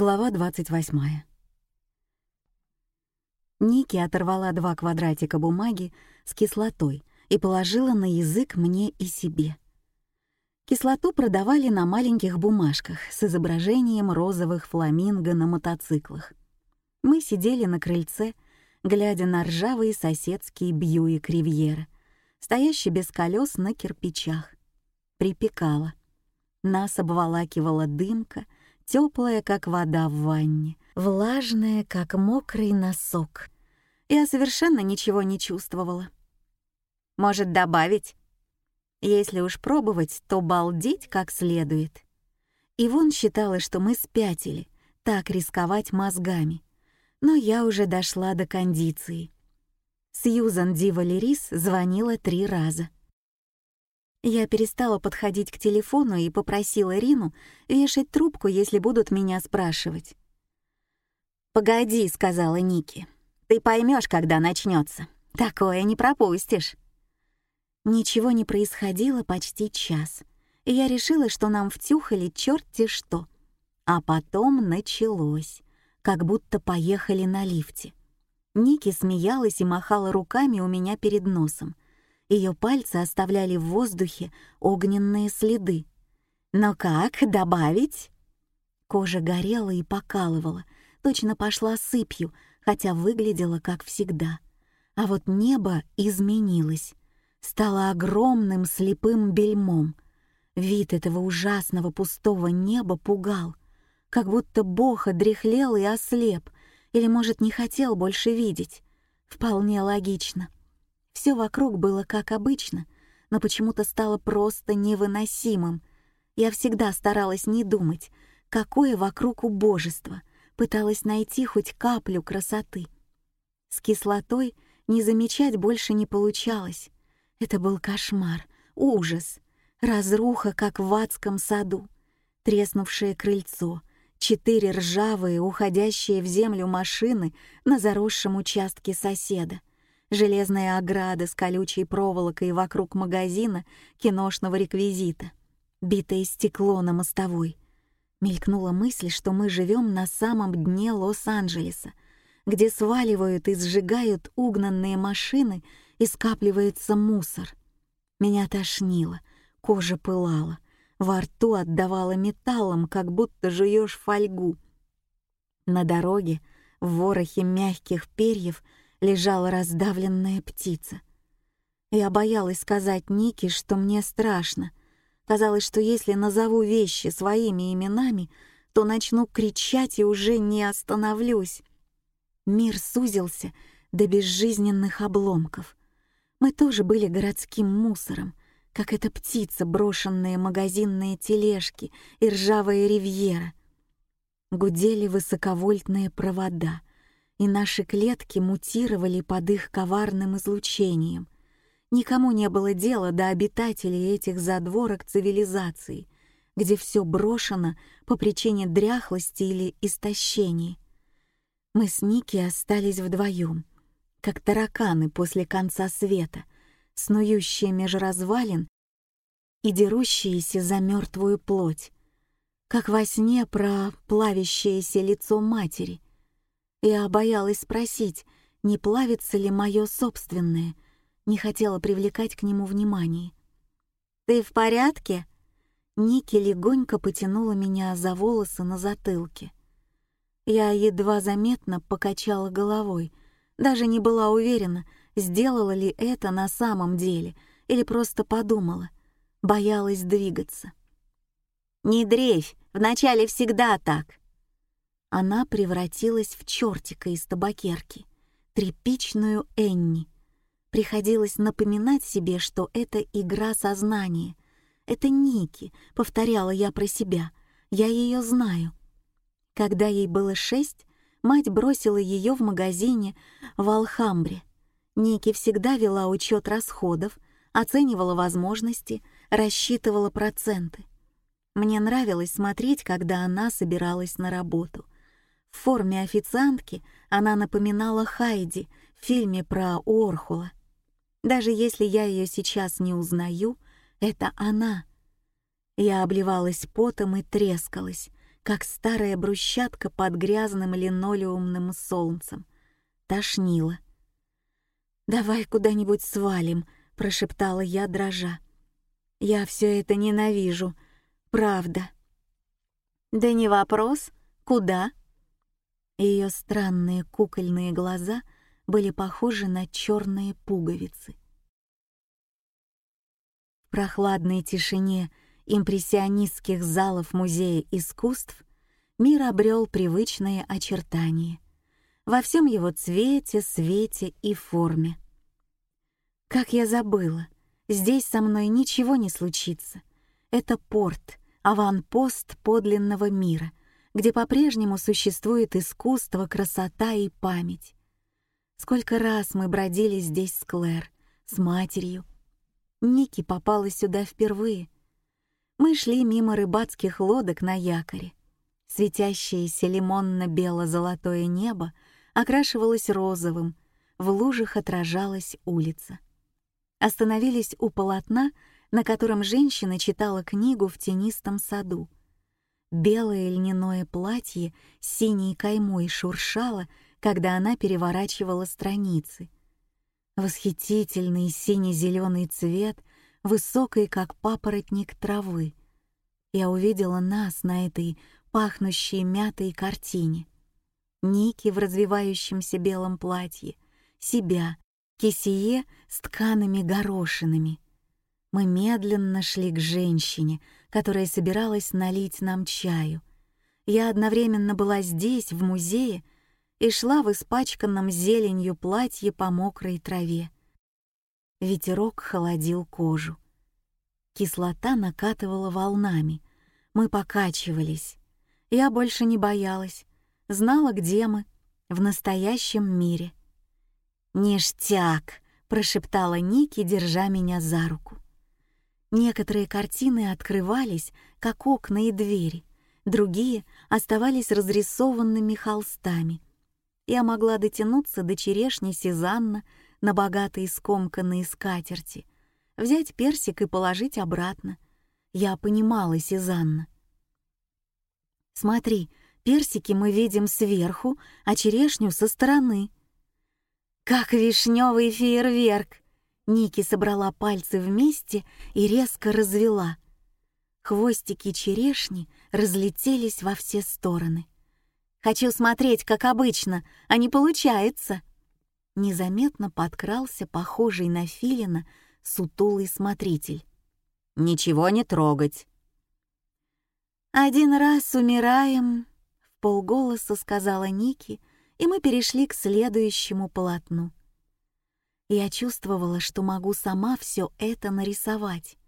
Глава 28. Ники оторвала два квадратика бумаги с кислотой и положила на язык мне и себе. Кислоту продавали на маленьких бумажках с изображением розовых фламинго на мотоциклах. Мы сидели на крыльце, глядя на ржавые соседские Бьюик Ривьера, стоящий без колес на кирпичах. Припекало. Нас обволакивала дымка — теплая, как вода в ванне, влажная, как мокрый носок. Я совершенно ничего не чувствовала. Может, добавить? Если уж пробовать, то балдеть как следует. Ивон считала, что мы спятили, так рисковать мозгами. Но я уже дошла до кондиции. Сьюзан Дива Лерис звонила три раза — я перестала подходить к телефону и попросила Рину вешать трубку, если будут меня спрашивать. «Погоди», — сказала Ники. «Ты поймешь, когда начнется. Такое не пропустишь». Ничего не происходило почти час, и я решила, что нам втюхали черти что. А потом началось, как будто поехали на лифте. Ники смеялась и махала руками у меня перед носом — ее пальцы оставляли в воздухе огненные следы. Но как добавить? Кожа горела и покалывала, точно пошла сыпью, хотя выглядела как всегда. А вот небо изменилось, стало огромным слепым бельмом. Вид этого ужасного пустого неба пугал, как будто Бог одряхлел и ослеп, или, может, не хотел больше видеть. Вполне логично — все вокруг было как обычно, но почему-то стало просто невыносимым. Я всегда старалась не думать, какое вокруг убожество, пыталась найти хоть каплю красоты. С кислотой не замечать больше не получалось. Это был кошмар, ужас, разруха, как в адском саду, треснувшее крыльцо, четыре ржавые, уходящие в землю машины на заросшем участке соседа, железная ограда с колючей проволокой вокруг магазина киношного реквизита, битое стекло на мостовой. Мелькнула мысль, что мы живем на самом дне Лос-Анджелеса, где сваливают и сжигают угнанные машины и скапливается мусор. Меня тошнило, кожа пылала, во рту отдавала металлом, как будто жуешь фольгу. На дороге, в ворохе мягких перьев — лежала раздавленная птица. Я боялась сказать Нике, что мне страшно. Казалось, что если назову вещи своими именами, то начну кричать и уже не остановлюсь. Мир сузился до безжизненных обломков. Мы тоже были городским мусором, как эта птица, брошенные магазинные тележки и ржавая ривьера. Гудели высоковольтные провода — и наши клетки мутировали под их коварным излучением. Никому не было дела до обитателей этих задворок цивилизации, где все брошено по причине дряхлости или истощения. Мы с Ники остались вдвоем, как тараканы после конца света, снующие меж развалин и дерущиеся за мертвую плоть, как во сне про плавящееся лицо матери — я боялась спросить, не плавится ли мое собственное, не хотела привлекать к нему внимание. «Ты в порядке?» Ники легонько потянула меня за волосы на затылке. Я едва заметно покачала головой, даже не была уверена, сделала ли это на самом деле или просто подумала, боялась двигаться. «Не дрейфь, вначале всегда так», она превратилась в чертика из табакерки, тряпичную Энни. Приходилось напоминать себе, что это игра сознания. Это Ники, повторяла я про себя. Я ее знаю. Когда ей было шесть, мать бросила ее в магазине в Алхамбре. Ники всегда вела учет расходов, оценивала возможности, рассчитывала проценты. Мне нравилось смотреть, когда она собиралась на работу — в форме официантки она напоминала Хайди в фильме про Орхула. Даже если я ее сейчас не узнаю, это она. Я обливалась потом и трескалась, как старая брусчатка под грязным линолеумным солнцем. Тошнило. «Давай куда-нибудь свалим», — прошептала я, дрожа. «Я все это ненавижу, правда». «Да не вопрос. Куда?» Ее странные кукольные глаза были похожи на черные пуговицы. В прохладной тишине импрессионистских залов Музея искусств мир обрел привычные очертания во всем его цвете, свете и форме. Как я забыла, здесь со мной ничего не случится. Это порт, аванпост подлинного мира, где по-прежнему существует искусство, красота и память. Сколько раз мы бродили здесь с Клэр, с матерью. Ники попала сюда впервые. Мы шли мимо рыбацких лодок на якоре. Светящееся лимонно-бело-золотое небо окрашивалось розовым, в лужах отражалась улица. Остановились у полотна, на котором женщина читала книгу в тенистом саду. Белое льняное платье с синей каймой шуршало, когда она переворачивала страницы. Восхитительный сине-зеленый цвет, высокий, как папоротник травы. Я увидела нас на этой пахнущей мятой картине. Ники в развивающемся белом платье, себя, кисие с ткаными горошинами — мы медленно шли к женщине, которая собиралась налить нам чаю. Я одновременно была здесь, в музее, и шла в испачканном зеленью платье по мокрой траве. Ветерок холодил кожу. Кислота накатывала волнами. Мы покачивались. Я больше не боялась. Знала, где мы, в настоящем мире. «Ништяк!» — прошептала Ники, держа меня за руку. Некоторые картины открывались, как окна и двери, другие оставались разрисованными холстами. Я могла дотянуться до черешни Сезанна на богатые скомканные скатерти, взять персик и положить обратно. Я понимала Сезанна. «Смотри, персики мы видим сверху, а черешню со стороны». «Как вишневый фейерверк!» Ники собрала пальцы вместе и резко развела. Хвостики черешни разлетелись во все стороны. «Хочу смотреть, как обычно, а не получается!» Незаметно подкрался похожий на филина сутулый смотритель. «Ничего не трогать!» «Один раз умираем», — в полголоса сказала Ники, и мы перешли к следующему полотну. Я чувствовала, что могу сама все это нарисовать.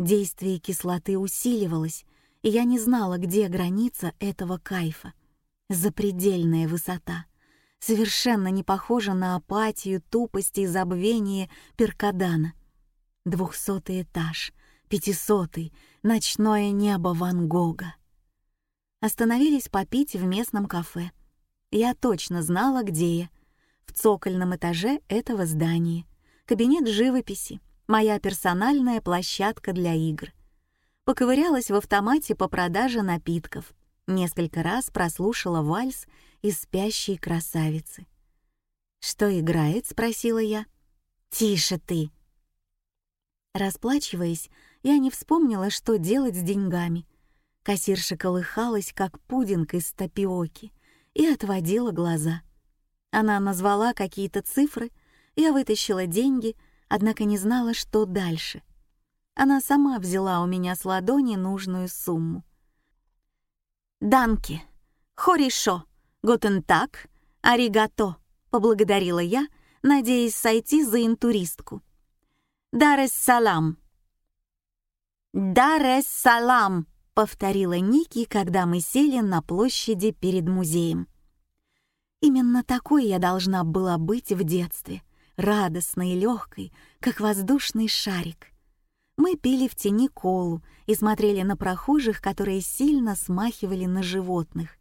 Действие кислоты усиливалось, и я не знала, где граница этого кайфа. Запредельная высота. Совершенно не похожа на апатию, тупость и забвение Перкадана. Двухсотый этаж, пятисотый, ночное небо Ван Гога. Остановились попить в местном кафе. Я точно знала, где я — в цокольном этаже этого здания. Кабинет живописи, моя персональная площадка для игр. Поковырялась в автомате по продаже напитков. Несколько раз прослушала вальс из «Спящей красавицы». «Что играет?» — спросила я. «Тише ты!» Расплачиваясь, я не вспомнила, что делать с деньгами. Кассирша колыхалась, как пудинг из тапиоки, и отводила глаза — она назвала какие-то цифры, я вытащила деньги, однако не знала, что дальше. Она сама взяла у меня с ладони нужную сумму. «Данки! Хоришо! Готентак! Аригато!» — поблагодарила я, надеясь сойти за интуристку. «Дарес-салам!» «Дарес-салам!» — повторила Ники, когда мы сели на площади перед музеем. Именно такой я должна была быть в детстве, радостной и легкой, как воздушный шарик. Мы пили в тени колу и смотрели на прохожих, которые сильно смахивали на животных.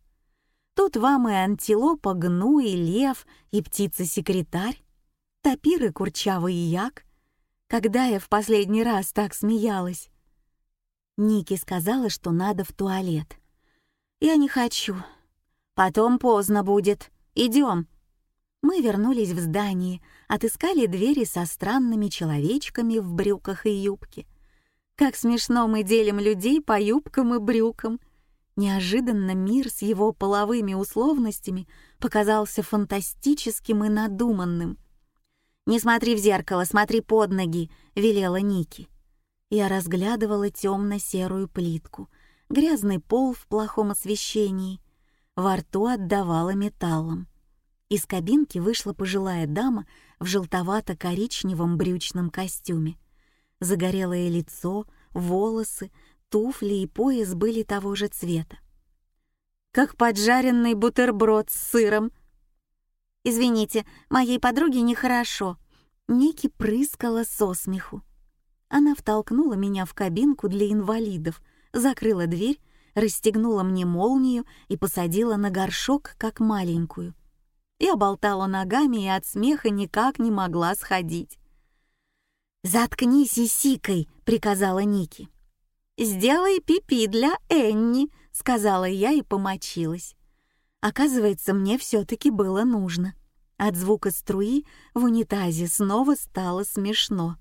Тут вам и антилопа, гну, и лев, и птица-секретарь, тапир и курчавый як. Когда я в последний раз так смеялась? Ники сказала, что надо в туалет. «Я не хочу. Потом поздно будет. Идем». Мы вернулись в здание, отыскали двери со странными человечками в брюках и юбке. Как смешно мы делим людей по юбкам и брюкам. Неожиданно мир с его половыми условностями показался фантастическим и надуманным. «Не смотри в зеркало, смотри под ноги», — велела Ники. Я разглядывала темно-серую плитку, грязный пол в плохом освещении. Во рту отдавала металлом. Из кабинки вышла пожилая дама в желтовато-коричневом брючном костюме. Загорелое лицо, волосы, туфли и пояс были того же цвета. «Как поджаренный бутерброд с сыром», «Извините, моей подруге нехорошо». Ники прыскала со смеху. Она втолкнула меня в кабинку для инвалидов, закрыла дверь, расстегнула мне молнию и посадила на горшок, как маленькую. Я болтала ногами и от смеха никак не могла сходить. «Заткнись и сикой», — приказала Ники. «Сделай пипи для Энни», — сказала я и помочилась. Оказывается, мне все-таки было нужно. От звука струи в унитазе снова стало смешно.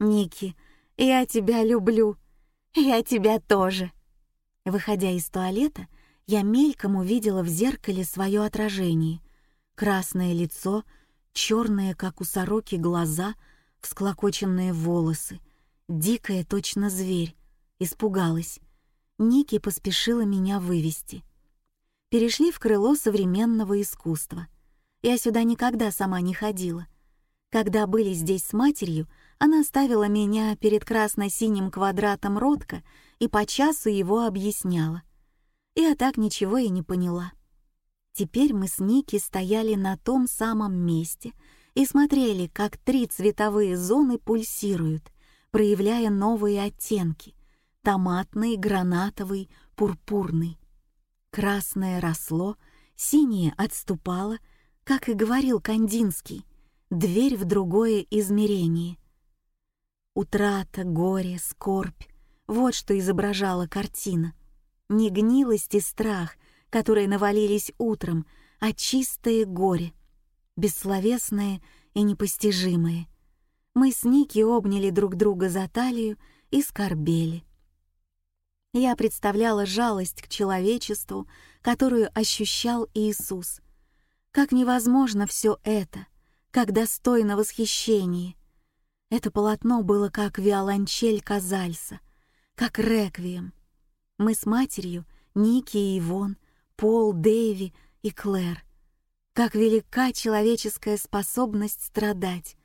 «Ники, я тебя люблю. Я тебя тоже». Выходя из туалета, я мельком увидела в зеркале свое отражение. Красное лицо, черные, как у сороки, глаза, всклокоченные волосы, дикая точно зверь. Испугалась. Ники поспешила меня вывести. Перешли в крыло современного искусства. Я сюда никогда сама не ходила. Когда были здесь с матерью, она ставила меня перед красно-синим квадратом ротка и по часу его объясняла. Я так ничего и не поняла. Теперь мы с Ники стояли на том самом месте и смотрели, как три цветовые зоны пульсируют, проявляя новые оттенки — томатный, гранатовый, пурпурный. Красное росло, синее отступало, как и говорил Кандинский, дверь в другое измерение. Утрата, горе, скорбь — вот что изображала картина. Не гнилость и страх, которые навалились утром, а чистое горе, бессловесное и непостижимое. Мы с Ники обняли друг друга за талию и скорбели. Я представляла жалость к человечеству, которую ощущал Иисус. Как невозможно все это, как достойно восхищения. Это полотно было как виолончель Казальса, как реквием. Мы с матерью, Ники и Ивон, Пол, Дэви и Клэр. Как велика человеческая способность страдать.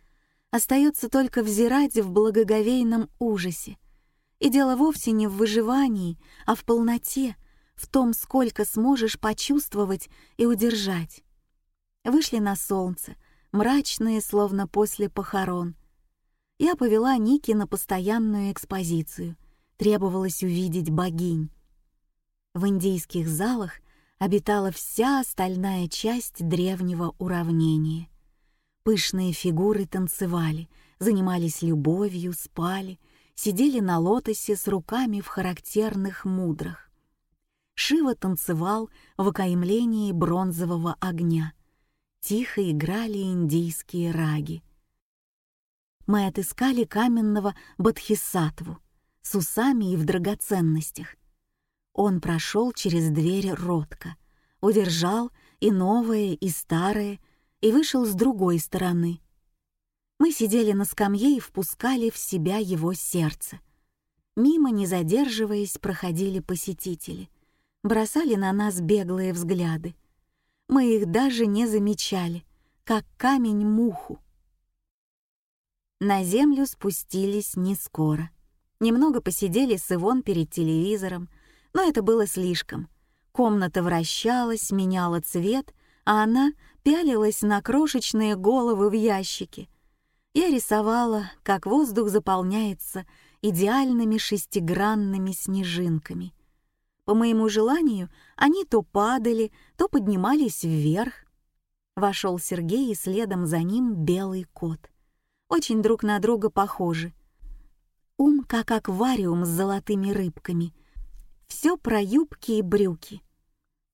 Остается только взирать в благоговейном ужасе. И дело вовсе не в выживании, а в полноте, в том, сколько сможешь почувствовать и удержать. Вышли на солнце, мрачные, словно после похорон. Я повела Ники на постоянную экспозицию — требовалось увидеть богинь. В индийских залах обитала вся остальная часть древнего уравнения. Пышные фигуры танцевали, занимались любовью, спали, сидели на лотосе с руками в характерных мудрах. Шива танцевал в окаймлении бронзового огня. Тихо играли индийские раги. Мы отыскали каменного Бадхисатву — с усами и в драгоценностях. Он прошел через дверь ротка, удержал и новое, и старое, и вышел с другой стороны. Мы сидели на скамье и впускали в себя его сердце. Мимо, не задерживаясь, проходили посетители, бросали на нас беглые взгляды. Мы их даже не замечали, как камень муху. На землю спустились не скоро. Немного посидели с Ивон перед телевизором, но это было слишком. Комната вращалась, меняла цвет, а она пялилась на крошечные головы в ящике. Я рисовала, как воздух заполняется идеальными шестигранными снежинками. По моему желанию, они то падали, то поднимались вверх. Вошел Сергей, и следом за ним белый кот. Очень друг на друга похожи, Ум как аквариум с золотыми рыбками. Все про юбки и брюки.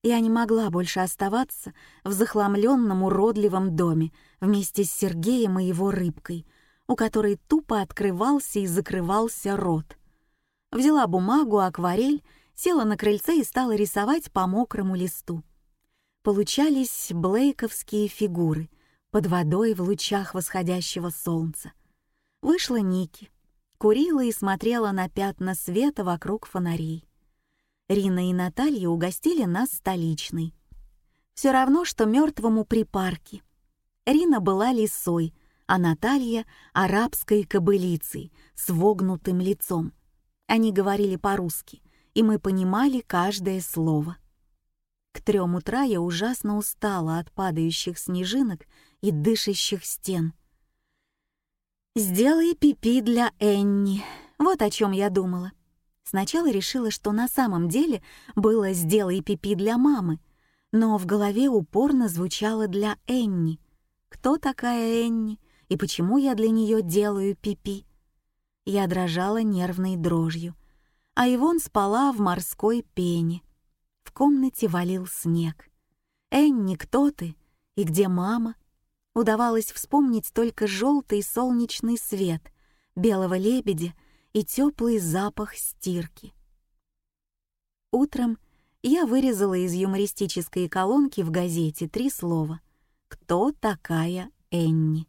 Я не могла больше оставаться в захламленном уродливом доме вместе с Сергеем и его рыбкой, у которой тупо открывался и закрывался рот. Взяла бумагу, акварель, села на крыльце и стала рисовать по мокрому листу. Получались блейковские фигуры под водой в лучах восходящего солнца. Вышла Ники, курила и смотрела на пятна света вокруг фонарей. Рина и Наталья угостили нас столичной. Все равно, что мертвому припарке. Рина была лисой, а Наталья — арабской кобылицей с вогнутым лицом. Они говорили по-русски, и мы понимали каждое слово. К трем утра я ужасно устала от падающих снежинок и дышащих стен. «Сделай пипи для Энни», вот о чем я думала. Сначала решила, что на самом деле было «сделай пипи для мамы», но в голове упорно звучало «для Энни». Кто такая Энни и почему я для нее делаю пипи? Я дрожала нервной дрожью, а Ивон спала в морской пене. В комнате валил снег. «Энни, кто ты? И где мама?» Удавалось вспомнить только желтый солнечный свет, белого лебедя и теплый запах стирки. Утром я вырезала из юмористической колонки в газете три слова «Кто такая Энни?».